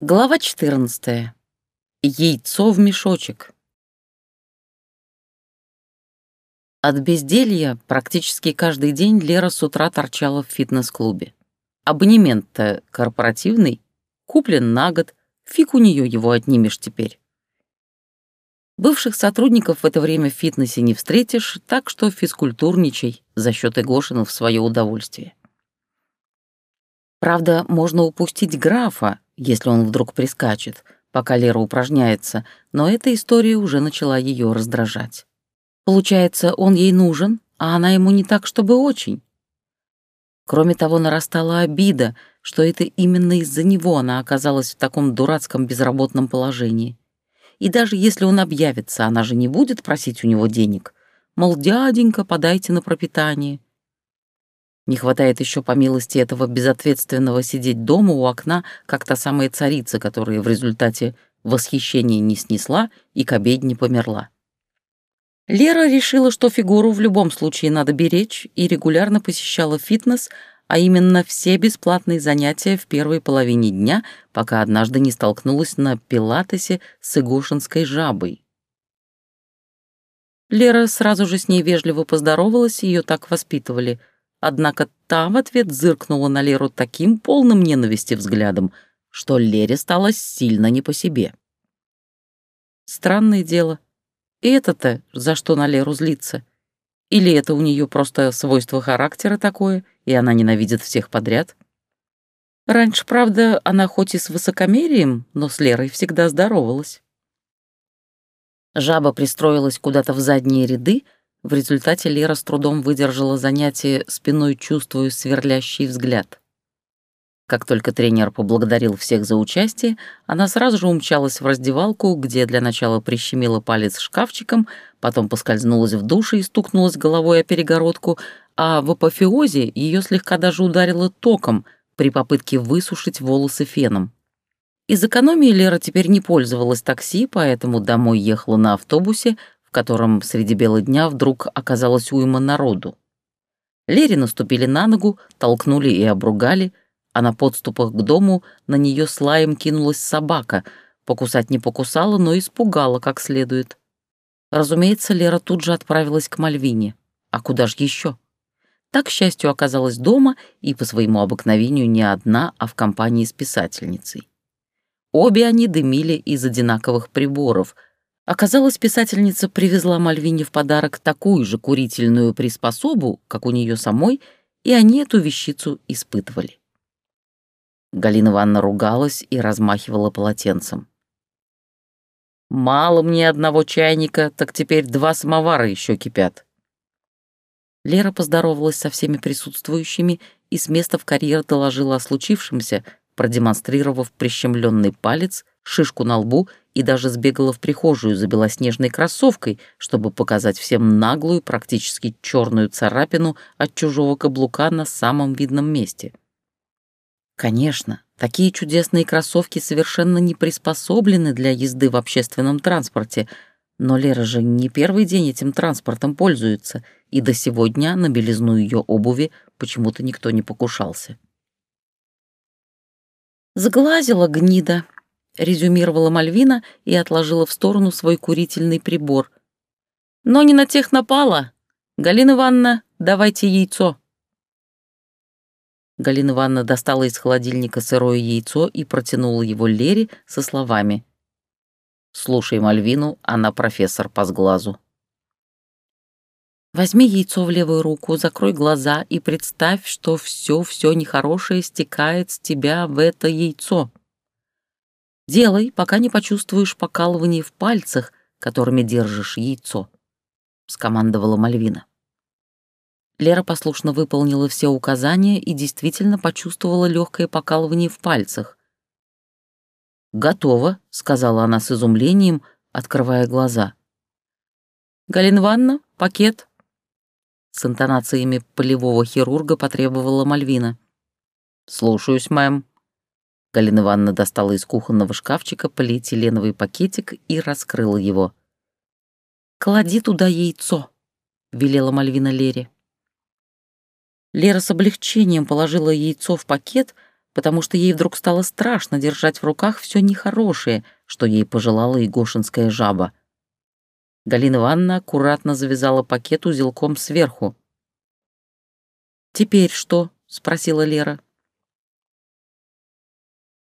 Глава 14. Яйцо в мешочек. От безделья практически каждый день Лера с утра торчала в фитнес-клубе. Абонемент-то корпоративный, куплен на год, фиг у нее его отнимешь теперь. Бывших сотрудников в это время в фитнесе не встретишь, так что физкультурничай за счет Игошина в свое удовольствие. Правда, можно упустить графа, если он вдруг прискачет, пока Лера упражняется, но эта история уже начала ее раздражать. Получается, он ей нужен, а она ему не так, чтобы очень. Кроме того, нарастала обида, что это именно из-за него она оказалась в таком дурацком безработном положении. И даже если он объявится, она же не будет просить у него денег. Мол, дяденька, подайте на пропитание. Не хватает еще по милости этого безответственного сидеть дома у окна, как та самая царица, которая в результате восхищения не снесла и к обедне померла. Лера решила, что фигуру в любом случае надо беречь, и регулярно посещала фитнес, а именно все бесплатные занятия в первой половине дня, пока однажды не столкнулась на пилатесе с игошинской жабой. Лера сразу же с ней вежливо поздоровалась, ее так воспитывали — Однако та в ответ зыркнула на Леру таким полным ненависти взглядом, что Лере стало сильно не по себе. Странное дело. И это-то за что на Леру злиться? Или это у нее просто свойство характера такое, и она ненавидит всех подряд? Раньше, правда, она хоть и с высокомерием, но с Лерой всегда здоровалась. Жаба пристроилась куда-то в задние ряды, в результате Лера с трудом выдержала занятие спиной, чувствуя сверлящий взгляд. Как только тренер поблагодарил всех за участие, она сразу же умчалась в раздевалку, где для начала прищемила палец шкафчиком, потом поскользнулась в душе и стукнулась головой о перегородку, а в апофеозе ее слегка даже ударило током при попытке высушить волосы феном. Из экономии Лера теперь не пользовалась такси, поэтому домой ехала на автобусе, в котором среди бела дня вдруг оказалась уйма народу. Лере наступили на ногу, толкнули и обругали, а на подступах к дому на нее слаем кинулась собака, покусать не покусала, но испугала как следует. Разумеется, Лера тут же отправилась к Мальвине. А куда ж еще? Так, к счастью, оказалась дома и по своему обыкновению не одна, а в компании с писательницей. Обе они дымили из одинаковых приборов — Оказалось, писательница привезла Мальвине в подарок такую же курительную приспособу, как у нее самой, и они эту вещицу испытывали. Галина Ивановна ругалась и размахивала полотенцем. «Мало мне одного чайника, так теперь два самовара еще кипят». Лера поздоровалась со всеми присутствующими и с места в карьер доложила о случившемся, продемонстрировав прищемленный палец, шишку на лбу и даже сбегала в прихожую за белоснежной кроссовкой, чтобы показать всем наглую, практически черную царапину от чужого каблука на самом видном месте. Конечно, такие чудесные кроссовки совершенно не приспособлены для езды в общественном транспорте, но Лера же не первый день этим транспортом пользуется, и до сегодня на белизну ее обуви почему-то никто не покушался. Сглазила гнида, резюмировала Мальвина и отложила в сторону свой курительный прибор. «Но не на тех напала. Галина Ивановна, давайте яйцо». Галина Ивановна достала из холодильника сырое яйцо и протянула его Лере со словами. «Слушай Мальвину, она профессор по сглазу». Возьми яйцо в левую руку, закрой глаза и представь, что все-все нехорошее стекает с тебя в это яйцо. Делай, пока не почувствуешь покалывание в пальцах, которыми держишь яйцо», — скомандовала Мальвина. Лера послушно выполнила все указания и действительно почувствовала легкое покалывание в пальцах. «Готово», — сказала она с изумлением, открывая глаза. «Галина Ивановна, пакет?» С интонациями полевого хирурга потребовала Мальвина. «Слушаюсь, мэм», Галина Ивановна достала из кухонного шкафчика полиэтиленовый пакетик и раскрыла его. «Клади туда яйцо», — велела Мальвина Лере. Лера с облегчением положила яйцо в пакет, потому что ей вдруг стало страшно держать в руках все нехорошее, что ей пожелала игошинская жаба. Галина Ивановна аккуратно завязала пакет узелком сверху. «Теперь что?» — спросила Лера.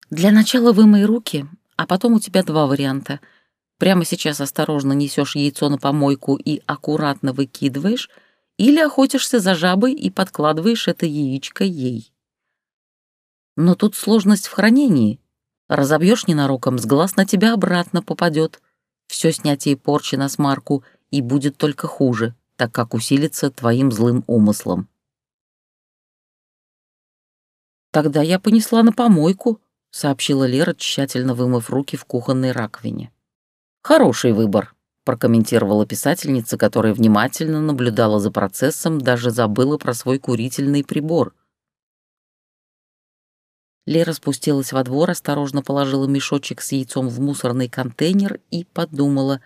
«Для начала вымой руки, а потом у тебя два варианта. Прямо сейчас осторожно несешь яйцо на помойку и аккуратно выкидываешь, или охотишься за жабой и подкладываешь это яичко ей. Но тут сложность в хранении. Разобьешь ненароком, с глаз на тебя обратно попадет. Все снятие порчи на смарку, и будет только хуже, так как усилится твоим злым умыслом. «Тогда я понесла на помойку», — сообщила Лера, тщательно вымыв руки в кухонной раковине. «Хороший выбор», — прокомментировала писательница, которая внимательно наблюдала за процессом, даже забыла про свой курительный прибор. Лера спустилась во двор, осторожно положила мешочек с яйцом в мусорный контейнер и подумала.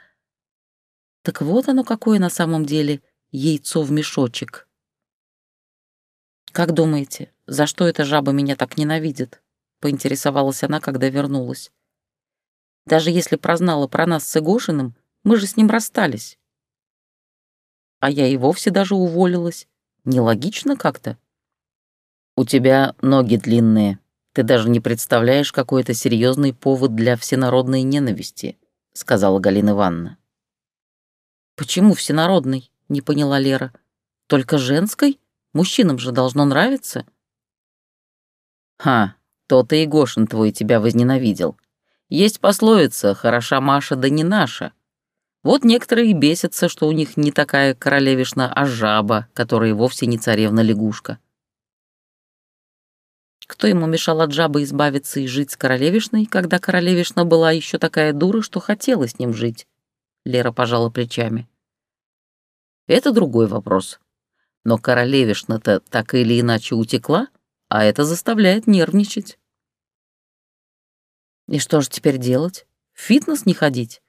Так вот оно какое на самом деле яйцо в мешочек. «Как думаете, за что эта жаба меня так ненавидит?» — поинтересовалась она, когда вернулась. «Даже если прознала про нас с Игошиным, мы же с ним расстались. А я и вовсе даже уволилась. Нелогично как-то». «У тебя ноги длинные», ты даже не представляешь, какой это серьезный повод для всенародной ненависти», — сказала Галина Ивановна. «Почему всенародный?» — не поняла Лера. «Только женской? Мужчинам же должно нравиться». «Ха, то-то и Гошин твой тебя возненавидел. Есть пословица «хороша Маша, да не наша». Вот некоторые и бесятся, что у них не такая королевишна, а жаба, которая вовсе не царевна-лягушка. Кто ему мешал от жабы избавиться и жить с королевишной, когда королевишна была еще такая дура, что хотела с ним жить? Лера пожала плечами. Это другой вопрос. Но королевишна-то так или иначе утекла, а это заставляет нервничать. И что же теперь делать? В фитнес не ходить?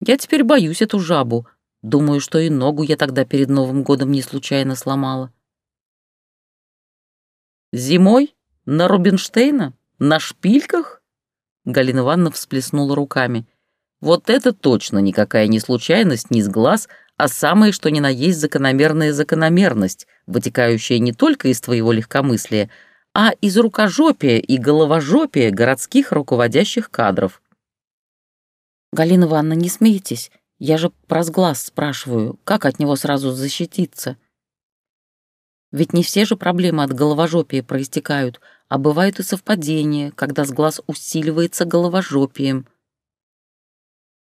Я теперь боюсь эту жабу. Думаю, что и ногу я тогда перед Новым годом не случайно сломала. Зимой? На Рубинштейна? На шпильках?» Галина Ивановна всплеснула руками. «Вот это точно никакая не случайность, не с глаз, а самое что ни на есть закономерная закономерность, вытекающая не только из твоего легкомыслия, а из рукожопия и головожопия городских руководящих кадров». «Галина Ивановна, не смейтесь, я же про сглаз спрашиваю, как от него сразу защититься?» Ведь не все же проблемы от головожопия проистекают, а бывают и совпадения, когда сглаз усиливается головожопием.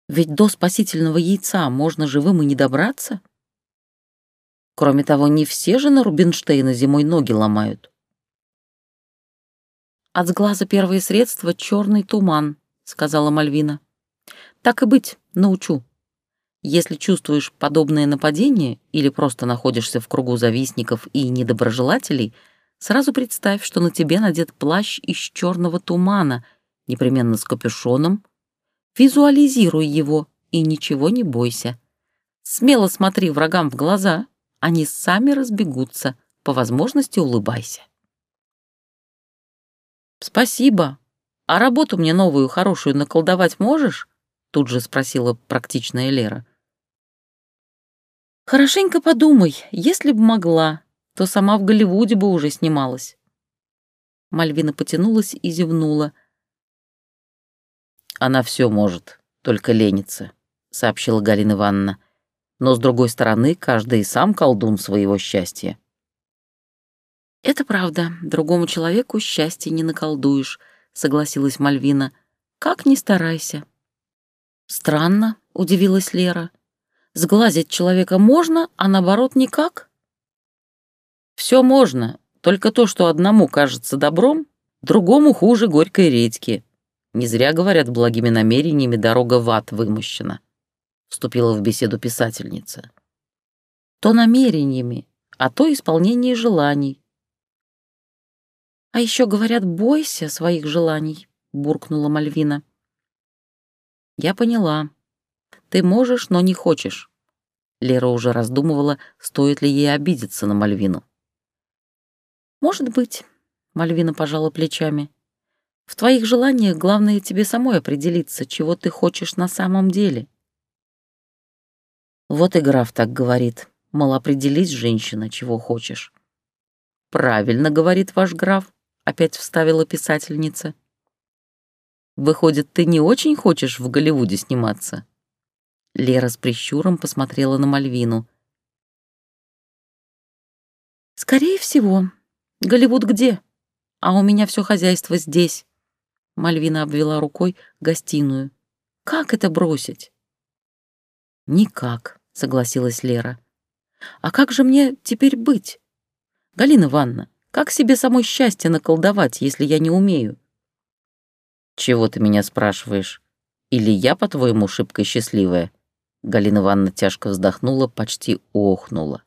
Ведь до спасительного яйца можно живым и не добраться. Кроме того, не все же на Рубинштейна зимой ноги ломают. «От сглаза первое средство — черный туман», — сказала Мальвина. «Так и быть, научу». Если чувствуешь подобное нападение или просто находишься в кругу завистников и недоброжелателей, сразу представь, что на тебе надет плащ из черного тумана, непременно с капюшоном. Визуализируй его и ничего не бойся. Смело смотри врагам в глаза, они сами разбегутся, по возможности улыбайся. «Спасибо. А работу мне новую хорошую наколдовать можешь?» Тут же спросила практичная Лера. Хорошенько подумай, если бы могла, то сама в Голливуде бы уже снималась. Мальвина потянулась и зевнула. «Она все может, только ленится», — сообщила Галина Ивановна. «Но, с другой стороны, каждый сам колдун своего счастья». «Это правда, другому человеку счастье не наколдуешь», — согласилась Мальвина. «Как ни старайся». «Странно», — удивилась Лера. Сглазить человека можно, а наоборот никак? Все можно, только то, что одному кажется добром, другому хуже горькой редьки. Не зря говорят, благими намерениями дорога в ад вымощена. Вступила в беседу писательница. То намерениями, а то исполнение желаний. А еще говорят, бойся своих желаний, буркнула Мальвина. Я поняла. Ты можешь, но не хочешь. Лера уже раздумывала, стоит ли ей обидеться на Мальвину. Может быть. Мальвина пожала плечами. В твоих желаниях главное тебе самой определиться, чего ты хочешь на самом деле. Вот и граф так говорит, мол, определись, женщина, чего хочешь. Правильно говорит ваш граф, опять вставила писательница. Выходит, ты не очень хочешь в Голливуде сниматься? Лера с прищуром посмотрела на Мальвину. Скорее всего. Голливуд где? А у меня все хозяйство здесь. Мальвина обвела рукой гостиную. Как это бросить? Никак, согласилась Лера. А как же мне теперь быть? Галина Ивановна, как себе самой счастье наколдовать, если я не умею? Чего ты меня спрашиваешь? Или я, по-твоему, шибко счастливая? Галина Ивановна тяжко вздохнула, почти охнула.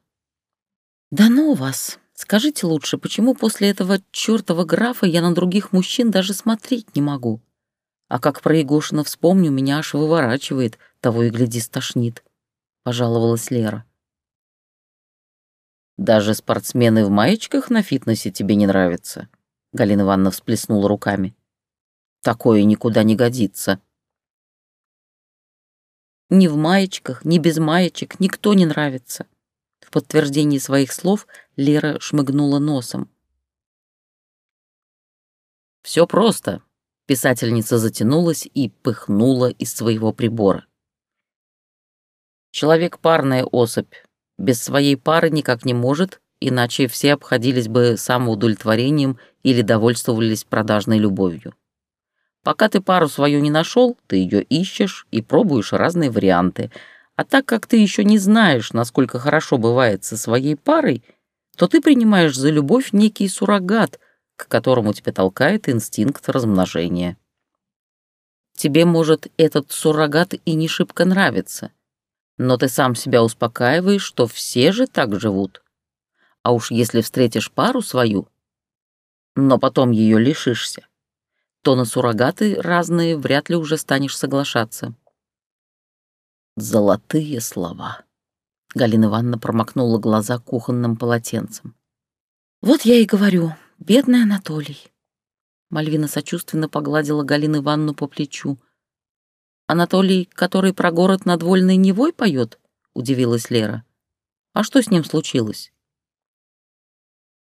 «Да ну вас! Скажите лучше, почему после этого чёртова графа я на других мужчин даже смотреть не могу? А как про Егошина вспомню, меня аж выворачивает, того и гляди стошнит», — пожаловалась Лера. «Даже спортсмены в маечках на фитнесе тебе не нравятся?» Галина Ивановна всплеснула руками. «Такое никуда не годится». Ни в маечках, ни без маечек никто не нравится. В подтверждении своих слов Лера шмыгнула носом. Все просто. Писательница затянулась и пыхнула из своего прибора. Человек парная особь. Без своей пары никак не может, иначе все обходились бы самоудовлетворением или довольствовались продажной любовью. Пока ты пару свою не нашел, ты ее ищешь и пробуешь разные варианты. А так как ты еще не знаешь, насколько хорошо бывает со своей парой, то ты принимаешь за любовь некий суррогат, к которому тебя толкает инстинкт размножения. Тебе, может, этот суррогат и не шибко нравится, но ты сам себя успокаиваешь, что все же так живут. А уж если встретишь пару свою, но потом ее лишишься, то на суррогаты разные вряд ли уже станешь соглашаться. Золотые слова. Галина Ивановна промокнула глаза кухонным полотенцем. «Вот я и говорю, бедный Анатолий». Мальвина сочувственно погладила Галину Ивановну по плечу. «Анатолий, который про город над Вольной Невой поет?» — удивилась Лера. «А что с ним случилось?»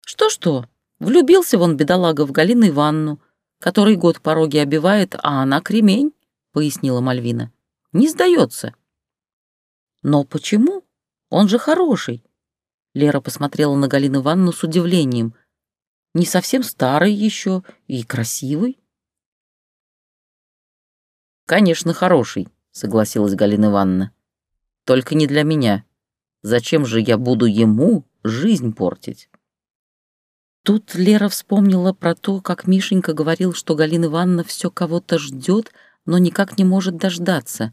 «Что-что? Влюбился вон бедолага в Галину Ивановну, который год пороги обивает, а она кремень», — пояснила Мальвина. «Не сдается». «Но почему? Он же хороший». Лера посмотрела на Галину Ивановну с удивлением. «Не совсем старый еще и красивый». «Конечно, хороший», — согласилась Галина Ивановна. «Только не для меня. Зачем же я буду ему жизнь портить?» Тут Лера вспомнила про то, как Мишенька говорил, что Галина Ивановна все кого-то ждет, но никак не может дождаться.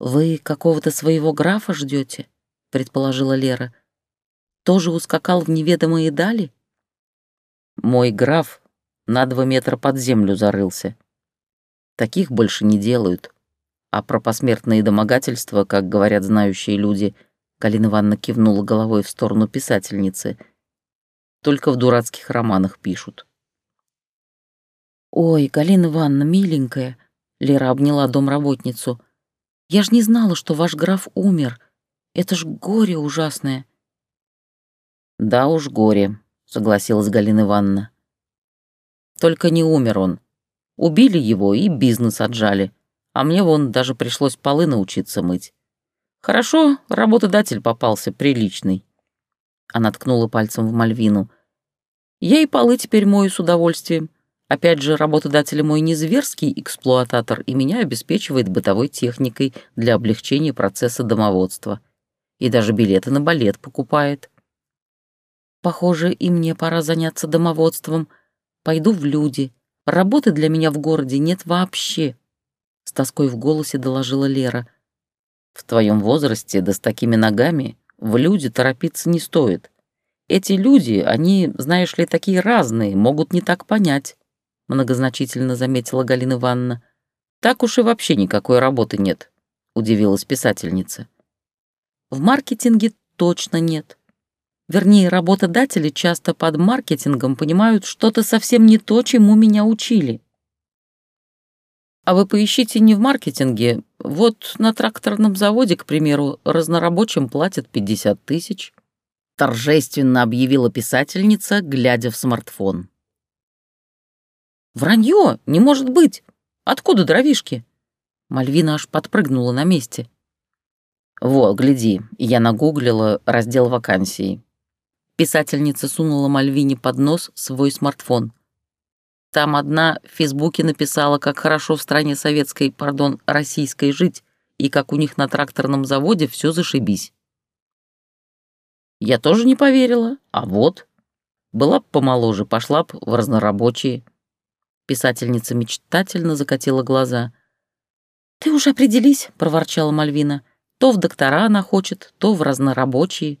«Вы какого-то своего графа ждете?» — предположила Лера. «Тоже ускакал в неведомые дали?» «Мой граф на два метра под землю зарылся. Таких больше не делают. А про посмертные домогательства, как говорят знающие люди, Галина Ивановна кивнула головой в сторону писательницы — только в дурацких романах пишут. «Ой, Галина Ивановна, миленькая», — Лера обняла домработницу, — «я ж не знала, что ваш граф умер. Это ж горе ужасное». «Да уж горе», — согласилась Галина Ивановна. «Только не умер он. Убили его и бизнес отжали, а мне вон даже пришлось полы научиться мыть. Хорошо, работодатель попался приличный. Она ткнула пальцем в Мальвину. «Я и полы теперь мою с удовольствием. Опять же, работодатель мой не зверский эксплуататор и меня обеспечивает бытовой техникой для облегчения процесса домоводства. И даже билеты на балет покупает». «Похоже, и мне пора заняться домоводством. Пойду в люди. Работы для меня в городе нет вообще», — с тоской в голосе доложила Лера. «В твоем возрасте, да с такими ногами, в люди торопиться не стоит. Эти люди, они, знаешь ли, такие разные, могут не так понять, многозначительно заметила Галина Ивановна. Так уж и вообще никакой работы нет, удивилась писательница. В маркетинге точно нет. Вернее, работодатели часто под маркетингом понимают что-то совсем не то, чему меня учили. А вы поищите не в маркетинге. Вот на тракторном заводе, к примеру, разнорабочим платят 50 тысяч. Торжественно объявила писательница, глядя в смартфон. «Вранье! Не может быть! Откуда дровишки?» Мальвина аж подпрыгнула на месте. «Во, гляди, я нагуглила раздел вакансий. Писательница сунула Мальвине под нос свой смартфон. Там одна в Фейсбуке написала, как хорошо в стране советской, пардон, российской жить, и как у них на тракторном заводе все зашибись. Я тоже не поверила, а вот. Была б помоложе, пошла б в разнорабочие. Писательница мечтательно закатила глаза. «Ты уже определись», — проворчала Мальвина. «То в доктора она хочет, то в разнорабочие».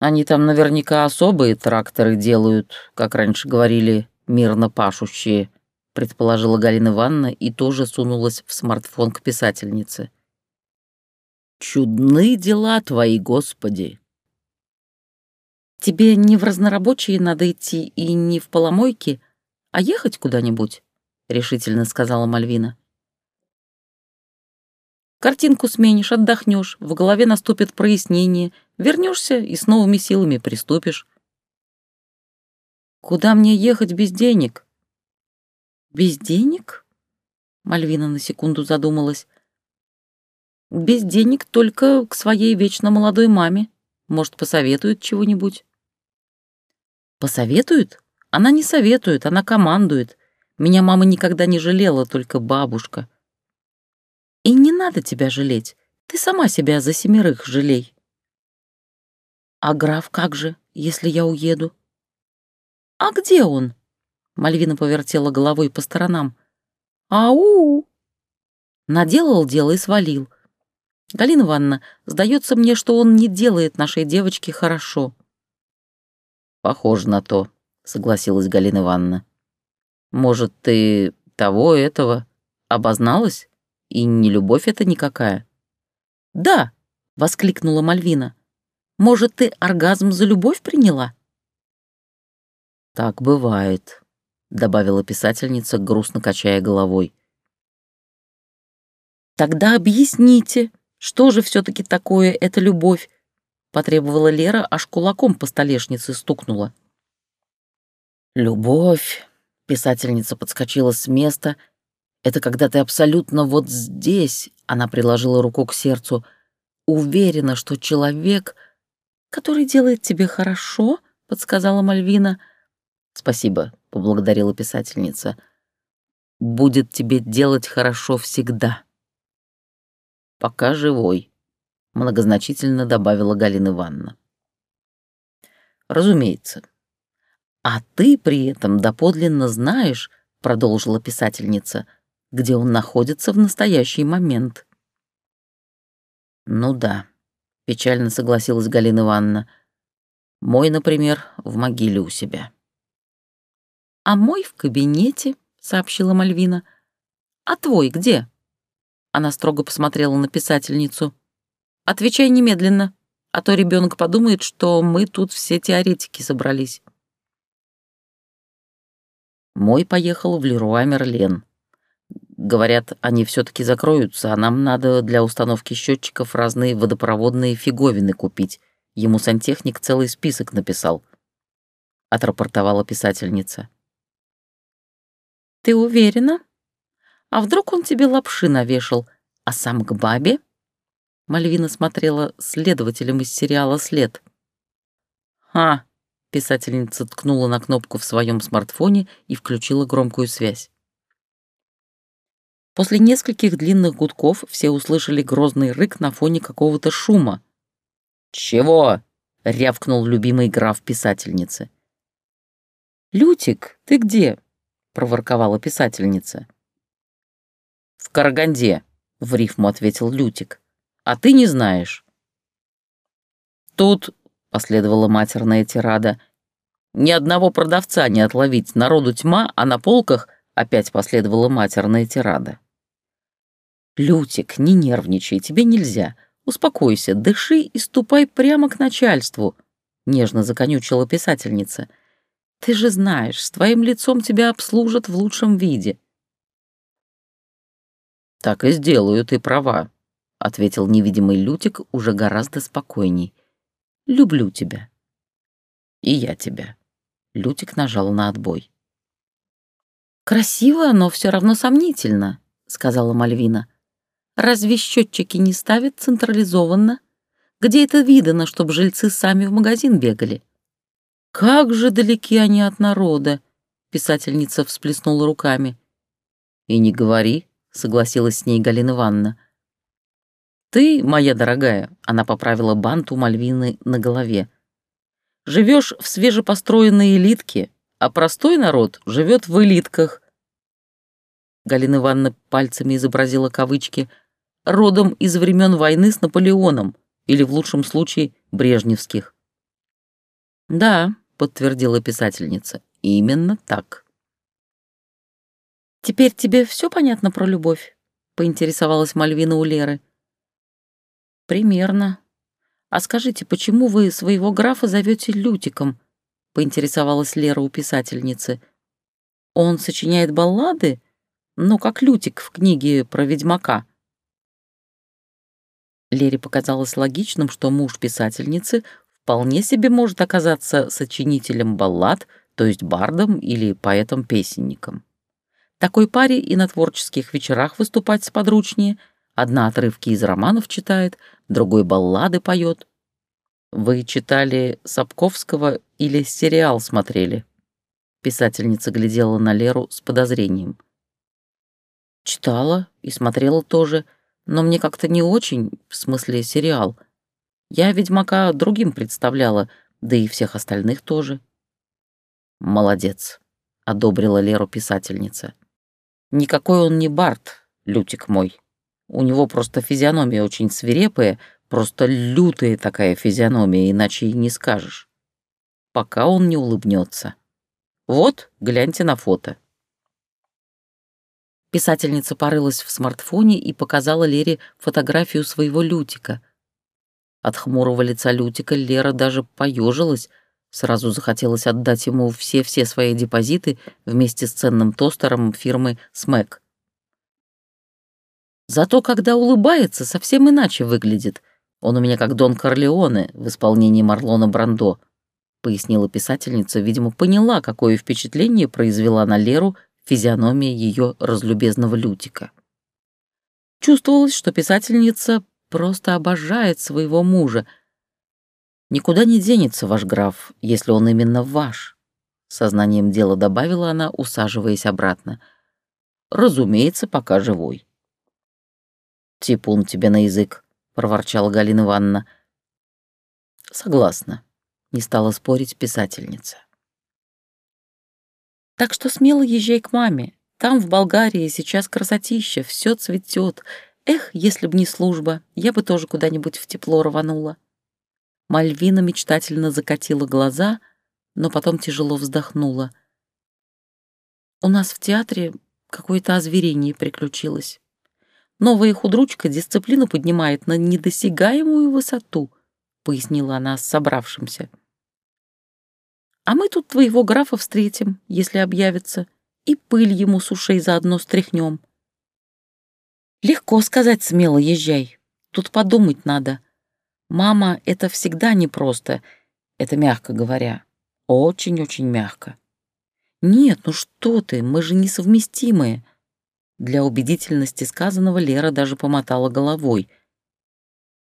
Они там наверняка особые тракторы делают, как раньше говорили, мирно пашущие, предположила Галина Ивановна и тоже сунулась в смартфон к писательнице. Чудны дела твои, Господи! Тебе не в разнорабочие надо идти и не в поломойки, а ехать куда-нибудь, решительно сказала Мальвина. Картинку сменишь, отдохнешь, в голове наступит прояснение, вернешься и с новыми силами приступишь. Куда мне ехать без денег? Без денег? Мальвина на секунду задумалась. Без денег только к своей вечно молодой маме. Может, посоветует чего-нибудь? Посоветует? Она не советует, она командует. Меня мама никогда не жалела, только бабушка. И не надо тебя жалеть. Ты сама себя за семерых жалей. А граф как же, если я уеду? А где он? Мальвина повертела головой по сторонам. Ау! Наделал дело и свалил. Галина Ивановна, сдается мне, что он не делает нашей девочке хорошо. Похоже на то, согласилась Галина Ивановна. Может, ты того этого обозналась? И не любовь это никакая. «Да!» — воскликнула Мальвина. «Может, ты оргазм за любовь приняла?» «Так бывает», — добавила писательница, грустно качая головой. «Тогда объясните, что же все таки такое эта любовь?» — потребовала Лера, аж кулаком по столешнице стукнула. «Любовь», — писательница подскочила с места это когда ты абсолютно вот здесь, она приложила руку к сердцу, уверена, что человек, который делает тебе хорошо, подсказала Мальвина. Спасибо, поблагодарила писательница. Будет тебе делать хорошо всегда. Пока живой, многозначительно добавила Галина Ивановна. Разумеется. А ты при этом доподлинно знаешь, продолжила писательница, — где он находится в настоящий момент. «Ну да», — печально согласилась Галина Ивановна. «Мой, например, в могиле у себя». «А мой в кабинете», — сообщила Мальвина. «А твой где?» Она строго посмотрела на писательницу. «Отвечай немедленно, а то ребенок подумает, что мы тут все теоретики собрались». Мой поехал в Леруа Мерлен. Говорят, они все таки закроются, а нам надо для установки счетчиков разные водопроводные фиговины купить. Ему сантехник целый список написал. Отрапортовала писательница. «Ты уверена? А вдруг он тебе лапши навешал, а сам к бабе?» Мальвина смотрела следователем из сериала «След». «Ха!» — писательница ткнула на кнопку в своем смартфоне и включила громкую связь. После нескольких длинных гудков все услышали грозный рык на фоне какого-то шума. «Чего?» — рявкнул любимый граф писательницы. «Лютик, ты где?» — проворковала писательница. «В Караганде», — в рифму ответил Лютик. «А ты не знаешь». «Тут», — последовала матерная тирада, — «ни одного продавца не отловить, народу тьма, а на полках опять последовала матерная тирада». «Лютик, не нервничай, тебе нельзя. Успокойся, дыши и ступай прямо к начальству», — нежно законючила писательница. «Ты же знаешь, с твоим лицом тебя обслужат в лучшем виде». «Так и сделаю, ты права», — ответил невидимый Лютик уже гораздо спокойней. «Люблю тебя». «И я тебя». Лютик нажал на отбой. «Красиво, но все равно сомнительно», — сказала Мальвина. «Разве счетчики не ставят централизованно? Где это видано, чтобы жильцы сами в магазин бегали?» «Как же далеки они от народа!» — писательница всплеснула руками. «И не говори», — согласилась с ней Галина Ивановна. «Ты, моя дорогая», — она поправила бант у Мальвины на голове, «живешь в свежепостроенной элитке, а простой народ живет в элитках». Галина Ивановна пальцами изобразила кавычки «родом из времен войны с Наполеоном» или, в лучшем случае, брежневских. «Да», — подтвердила писательница, — «именно так». «Теперь тебе все понятно про любовь?» — поинтересовалась Мальвина у Леры. «Примерно. А скажите, почему вы своего графа зовете Лютиком?» — поинтересовалась Лера у писательницы. «Он сочиняет баллады? Ну, как Лютик в книге про ведьмака». Лере показалось логичным, что муж писательницы вполне себе может оказаться сочинителем баллад, то есть бардом или поэтом-песенником. Такой паре и на творческих вечерах выступать сподручнее. Одна отрывки из романов читает, другой баллады поет. Вы читали Сапковского или сериал смотрели? Писательница глядела на Леру с подозрением. Читала и смотрела тоже, но мне как-то не очень, в смысле сериал. Я Ведьмака другим представляла, да и всех остальных тоже. «Молодец», — одобрила Леру писательница. «Никакой он не Барт, Лютик мой. У него просто физиономия очень свирепая, просто лютая такая физиономия, иначе и не скажешь. Пока он не улыбнется. Вот, гляньте на фото». Писательница порылась в смартфоне и показала Лере фотографию своего Лютика. От хмурого лица Лютика Лера даже поежилась, сразу захотелось отдать ему все-все свои депозиты вместе с ценным тостером фирмы «Смэк». Зато когда улыбается, совсем иначе выглядит. Он у меня как Дон Корлеоне в исполнении Марлона Брандо, пояснила писательница, видимо, поняла, какое впечатление произвела на Леру физиономия ее разлюбезного Лютика. Чувствовалось, что писательница просто обожает своего мужа. «Никуда не денется ваш граф, если он именно ваш», — сознанием дела добавила она, усаживаясь обратно. «Разумеется, пока живой». «Типун тебе на язык», — проворчала Галина Ивановна. «Согласна», — не стала спорить писательница. Так что смело езжай к маме. Там, в Болгарии, сейчас красотища, все цветет. Эх, если б не служба, я бы тоже куда-нибудь в тепло рванула. Мальвина мечтательно закатила глаза, но потом тяжело вздохнула. У нас в театре какое-то озверение приключилось. Новая худручка дисциплину поднимает на недосягаемую высоту, пояснила она собравшимся. А мы тут твоего графа встретим, если объявится, и пыль ему с ушей заодно стряхнем. Легко сказать смело езжай. Тут подумать надо. Мама, это всегда непросто. Это мягко говоря. Очень-очень мягко. Нет, ну что ты, мы же несовместимые. Для убедительности сказанного Лера даже помотала головой.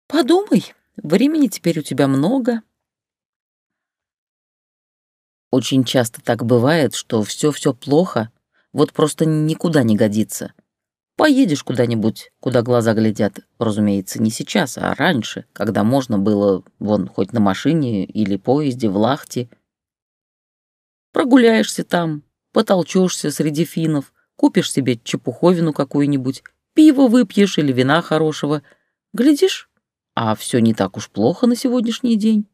Подумай, времени теперь у тебя много, очень часто так бывает, что все-все плохо, вот просто никуда не годится. Поедешь куда-нибудь, куда глаза глядят, разумеется, не сейчас, а раньше, когда можно было, вон, хоть на машине или поезде, в лахте. Прогуляешься там, потолчешься среди финнов, купишь себе чепуховину какую-нибудь, пиво выпьешь или вина хорошего. Глядишь, а все не так уж плохо на сегодняшний день,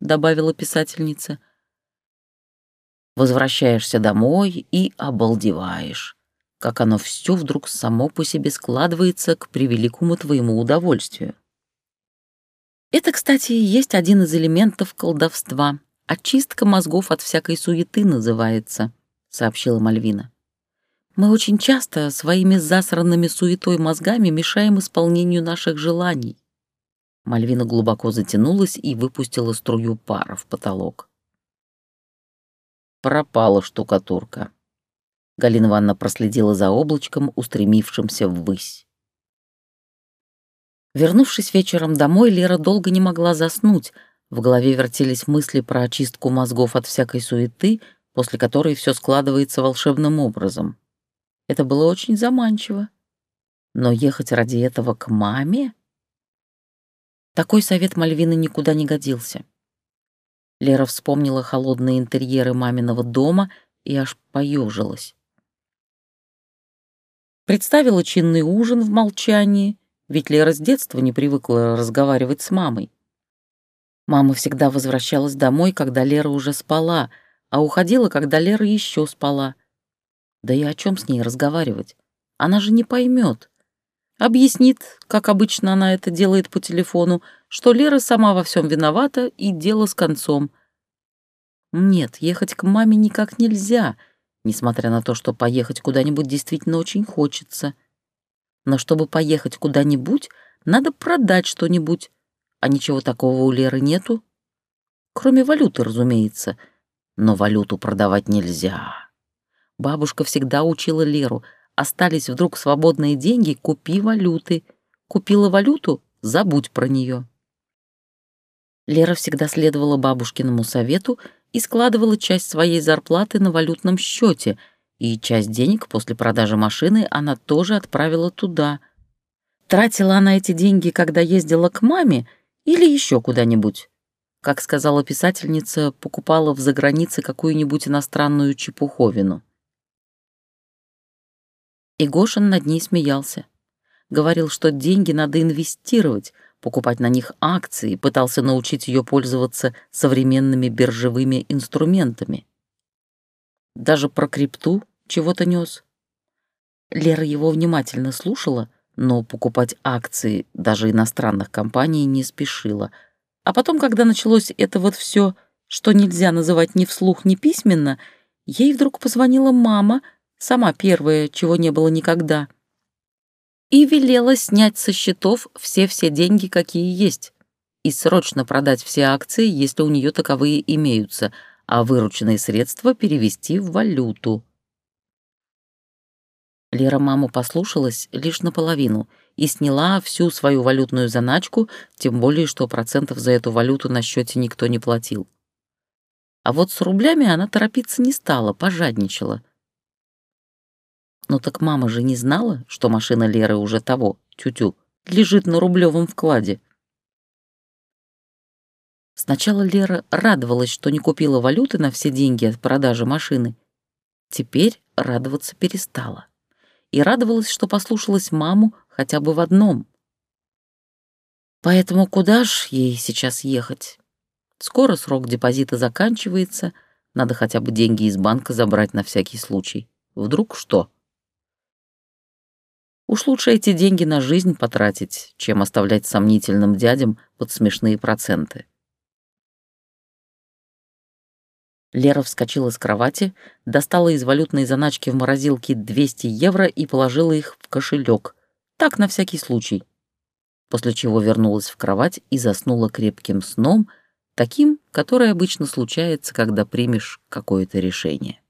добавила писательница. Возвращаешься домой и обалдеваешь, как оно все вдруг само по себе складывается к превеликому твоему удовольствию. Это, кстати, есть один из элементов колдовства. Очистка мозгов от всякой суеты называется, сообщила Мальвина. Мы очень часто своими засранными суетой мозгами мешаем исполнению наших желаний. Мальвина глубоко затянулась и выпустила струю пара в потолок. Пропала штукатурка. Галина Ивановна проследила за облачком, устремившимся ввысь. Вернувшись вечером домой, Лера долго не могла заснуть. В голове вертелись мысли про очистку мозгов от всякой суеты, после которой все складывается волшебным образом. Это было очень заманчиво. Но ехать ради этого к маме? Такой совет Мальвины никуда не годился. Лера вспомнила холодные интерьеры маминого дома и аж поежилась. Представила чинный ужин в молчании, ведь Лера с детства не привыкла разговаривать с мамой. Мама всегда возвращалась домой, когда Лера уже спала, а уходила, когда Лера еще спала. Да и о чем с ней разговаривать? Она же не поймет. Объяснит, как обычно она это делает по телефону, что Лера сама во всем виновата и дело с концом. Нет, ехать к маме никак нельзя, несмотря на то, что поехать куда-нибудь действительно очень хочется. Но чтобы поехать куда-нибудь, надо продать что-нибудь, а ничего такого у Леры нету. Кроме валюты, разумеется. Но валюту продавать нельзя. Бабушка всегда учила Леру. Остались вдруг свободные деньги, купи валюты. Купила валюту, забудь про нее. Лера всегда следовала бабушкиному совету и складывала часть своей зарплаты на валютном счете, и часть денег после продажи машины она тоже отправила туда. Тратила она эти деньги, когда ездила к маме или еще куда-нибудь. Как сказала писательница, покупала в загранице какую-нибудь иностранную чепуховину. И Гошин над ней смеялся. Говорил, что деньги надо инвестировать, покупать на них акции, пытался научить ее пользоваться современными биржевыми инструментами. Даже про крипту чего-то нес. Лера его внимательно слушала, но покупать акции даже иностранных компаний не спешила. А потом, когда началось это вот все, что нельзя называть ни вслух, ни письменно, ей вдруг позвонила мама — сама первая, чего не было никогда, и велела снять со счетов все-все деньги, какие есть, и срочно продать все акции, если у нее таковые имеются, а вырученные средства перевести в валюту. Лера маму послушалась лишь наполовину и сняла всю свою валютную заначку, тем более, что процентов за эту валюту на счете никто не платил. А вот с рублями она торопиться не стала, пожадничала. Ну так мама же не знала, что машина Леры уже того, тю-тю, лежит на рублевом вкладе. Сначала Лера радовалась, что не купила валюты на все деньги от продажи машины. Теперь радоваться перестала. И радовалась, что послушалась маму хотя бы в одном. Поэтому куда ж ей сейчас ехать? Скоро срок депозита заканчивается, надо хотя бы деньги из банка забрать на всякий случай. Вдруг что? Уж лучше эти деньги на жизнь потратить, чем оставлять сомнительным дядям под смешные проценты. Лера вскочила с кровати, достала из валютной заначки в морозилке 200 евро и положила их в кошелек, так на всякий случай. После чего вернулась в кровать и заснула крепким сном, таким, который обычно случается, когда примешь какое-то решение.